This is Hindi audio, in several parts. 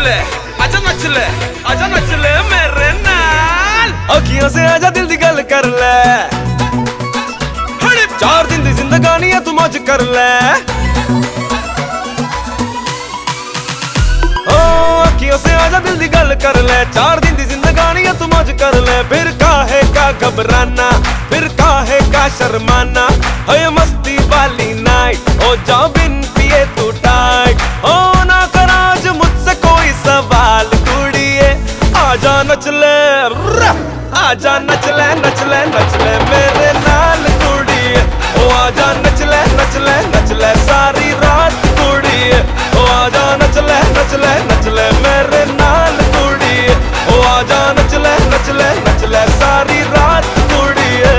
नच ले आजा नच ले मेरे नाल। अखियों से आजा दिल दी गल कर ले? चार दिन दी जिंदगानी है तू मौज कर ले। ओ अखियों से आजा दिल दी गल कर ले? चार दिन दी जिंदगानी है तू मौज कर ले। फिर काहे का घबराना फिर काहे का शर्माना? है मस्ती वाली नाइट हो जा नच ले आजा नच ले नच ले नच ले मेरे नाल कुड़िए ओ आजा नच ले नच ले नच ले सारी रात कुड़िए ओ आजा नच ले नच ले नच ले मेरे नाल कुड़िए ओ आजा नच ले नच ले नच ले सारी रात कुड़िए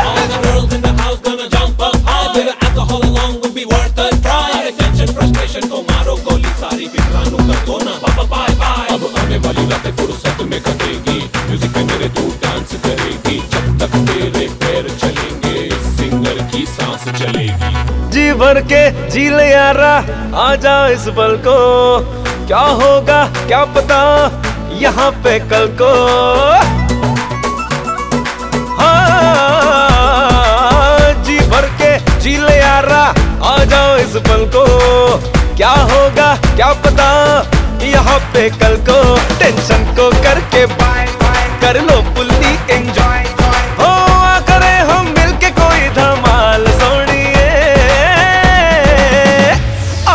All the girls in the house gonna jump up high. Bit of alcohol along will be worth a try. सारे frustration को मारो गोली सारी फिक्रानों कर दो ना बाबा बाय बाय अब आने वाली रातें फुर्सत में कटेगी म्यूज़िक मेरे तू डांस करेगी जब तक तेरे पैर चलेंगे सिंगर की सांस चलेगी जी भर के जी ले यारा आजा इस पल को। क्या होगा क्या पता यहाँ पे कल को। हाँ, जी भर के जी यारा आ जाओ इस पल को। क्या होगा क्या पता पे कल को टेंशन को करके बाय कर लो फुल्ली एंजॉय हो करे हम मिलके कोई धमाल सोनिए।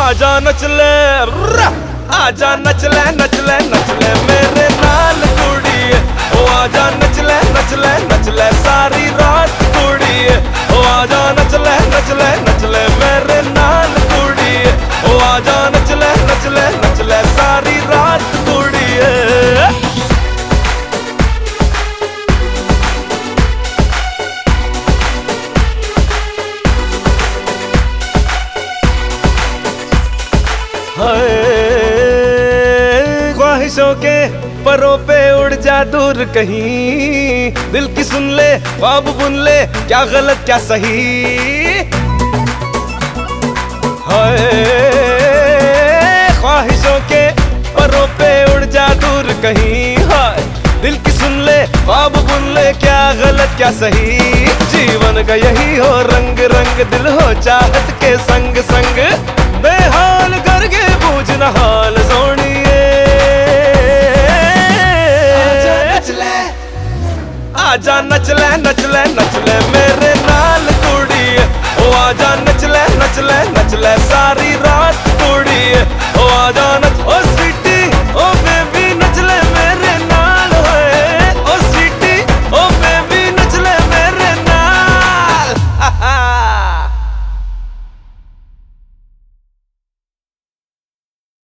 आजा नच ले आ जा नच ले नच ले नच ले मेरे नाल कुड़िए ओ आजा नच ख्वाहिशों के परों पे उड़ जा दूर कहीं। दिल की सुन ले ख्वाब बुन ले, क्या गलत, क्या सही। हाय, ख्वाहिशों के परों पे उड़ जा दूर कहीं। हाय, दिल की सुन ले ख्वाब बुन ले, क्या गलत, क्या सही। जीवन का यही हो रंग रंग दिल हो, चाहत के संग संग ਆ ਜਾ ਨੱਚ ਲੈ ਨੱਚ ਲੈ ਨੱਚ ਲੈ ਮੇਰੇ ਨਾਲ ਕੁੜੀ। ਉਹ ਆ